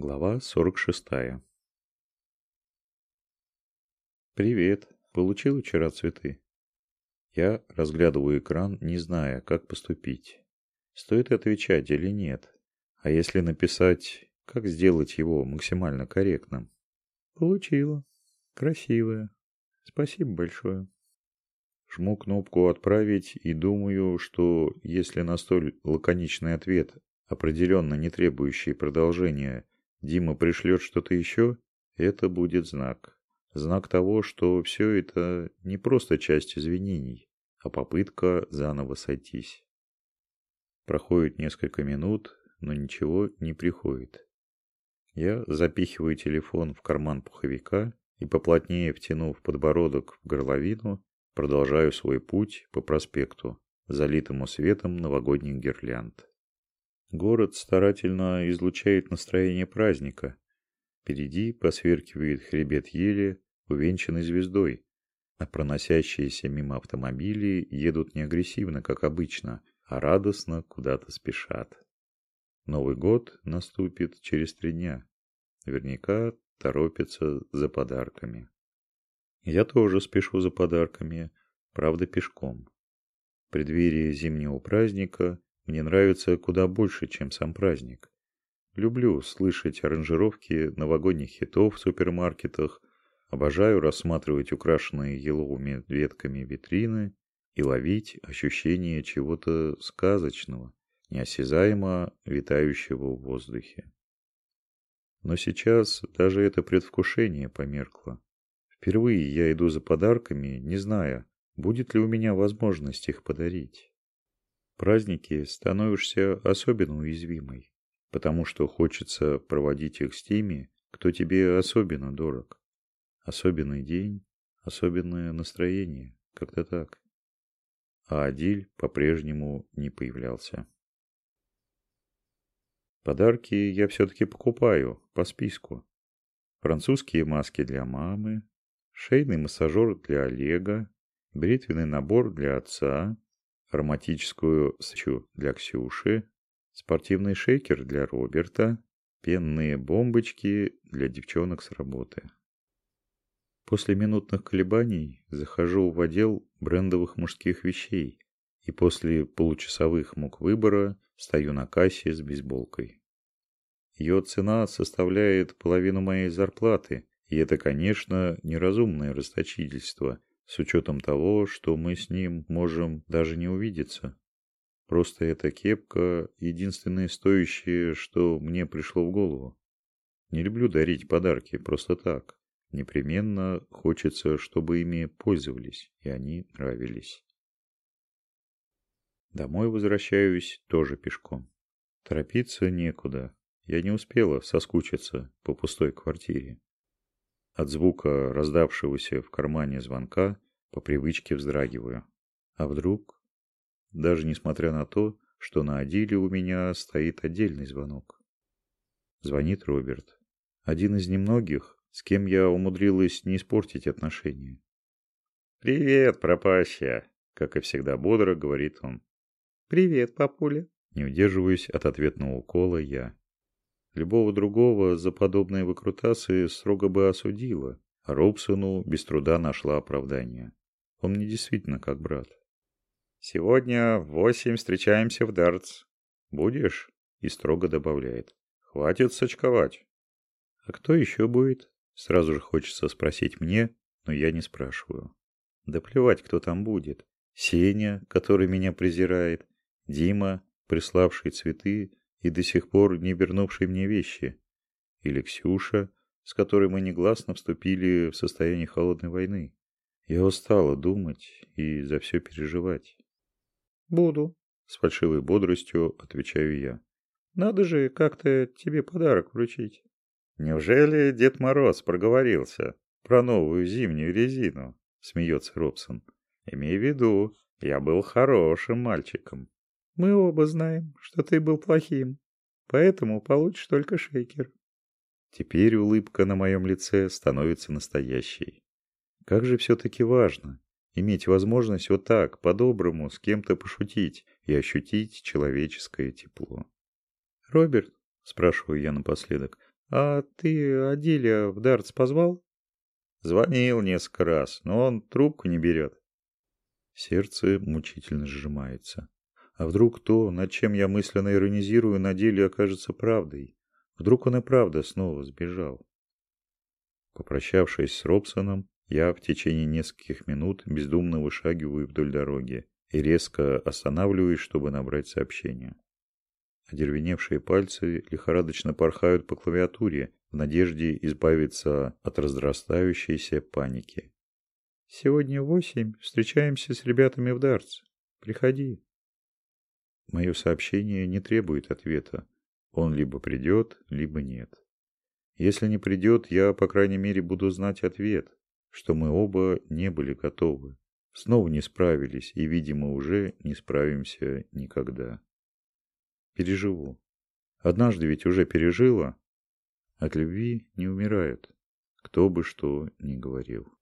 Глава 46. Привет. Получил вчера цветы? Я разглядываю экран, не зная, как поступить. Стоит отвечать или нет? А если написать, как сделать его максимально корректным? Получила. Красивая. Спасибо большое. Жму кнопку «Отправить» и думаю, что если на столь лаконичный ответ, определенно не требующий продолжения, Дима пришлет что-то еще, это будет знак. Знак того, что все это не просто часть извинений, а попытка заново сойтись. Проходит несколько минут, но ничего не приходит. Я запихиваю телефон в карман пуховика и, поплотнее втянув подбородок в горловину, продолжаю свой путь по проспекту, залитому светом новогодних гирлянд. Город старательно излучает настроение праздника. Впереди посверкивает хребет ели, увенчанный звездой, а проносящиеся мимо автомобили едут не агрессивно, как обычно, а радостно куда-то спешат. Новый год наступит через три дня. Наверняка торопятся за подарками. Я тоже спешу за подарками, правда пешком. В преддверии зимнего праздника мне нравится куда больше, чем сам праздник. Люблю слышать аранжировки новогодних хитов в супермаркетах, обожаю рассматривать украшенные еловыми ветками витрины и ловить ощущение чего-то сказочного, неосязаемо витающего в воздухе. Но сейчас даже это предвкушение померкло. Впервые я иду за подарками, не зная, будет ли у меня возможность их подарить праздники становишься особенно уязвимой, потому что хочется проводить их с теми, кто тебе особенно дорог. Особенный день, особенное настроение, как-то так. А Адиль по-прежнему не появлялся. Подарки я все-таки покупаю по списку. Французские маски для мамы, шейный массажер для Олега, бритвенный набор для отца, ароматическую свечу для Ксюши, спортивный шейкер для Роберта, пенные бомбочки для девчонок с работы. После минутных колебаний захожу в отдел брендовых мужских вещей и после получасовых мук выбора стою на кассе с бейсболкой. Ее цена составляет половину моей зарплаты, и это, конечно, неразумное расточительство, с учетом того, что мы с ним можем даже не увидеться. Просто эта кепка – единственное стоящее, что мне пришло в голову. Не люблю дарить подарки просто так. Непременно хочется, чтобы ими пользовались, и они нравились. Домой возвращаюсь тоже пешком. Торопиться некуда. Я не успела соскучиться по пустой квартире. От звука раздавшегося в кармане звонка по привычке вздрагиваю. А вдруг? Даже несмотря на то, что на Адиле у меня стоит отдельный звонок. Звонит Роберт. Один из немногих, с кем я умудрилась не испортить отношения. «Привет, пропащая!» — как и всегда бодро говорит он. «Привет, папуля!» Не удерживаюсь от ответного укола я. Любого другого за подобные выкрутасы строго бы осудила, а Робсону без труда нашла оправдание. Он мне действительно как брат. «Сегодня в восемь встречаемся в дартс. Будешь?» И строго добавляет. «Хватит сочковать». «А кто еще будет?» Сразу же хочется спросить мне, но я не спрашиваю. Да плевать, кто там будет. Сеня, который меня презирает, Дима, приславший цветы и до сих пор не вернувший мне вещи, или Ксюша, с которой мы негласно вступили в состояние холодной войны. Я устала думать и за все переживать. «Буду», — с фальшивой бодростью отвечаю я. «Надо же как-то тебе подарок вручить». «Неужели Дед Мороз проговорился про новую зимнюю резину?» — смеется Робсон. «Имей в виду, я был хорошим мальчиком». Мы оба знаем, что ты был плохим, поэтому получишь только шейкер. Теперь улыбка на моем лице становится настоящей. Как же все-таки важно иметь возможность вот так, по-доброму, с кем-то пошутить и ощутить человеческое тепло. «Роберт», — спрашиваю я напоследок, «А ты Адиля в дартс позвал?» «Звонил несколько раз, но он трубку не берет». Сердце мучительно сжимается. А вдруг то, над чем я мысленно иронизирую, на деле окажется правдой? Вдруг он и правда снова сбежал? Попрощавшись с Робсоном, я в течение нескольких минут бездумно вышагиваю вдоль дороги и резко останавливаюсь, чтобы набрать сообщение. Одервеневшие пальцы лихорадочно порхают по клавиатуре в надежде избавиться от разрастающейся паники. «Сегодня восемь встречаемся с ребятами в дартс. Приходи». Мое сообщение не требует ответа. Он либо придет, либо нет. Если не придет, я, по крайней мере, буду знать ответ, что мы оба не были готовы. Снова не справились и, видимо, уже не справимся никогда. Переживу. Однажды ведь уже пережила. От любви не умирают, кто бы что ни говорил.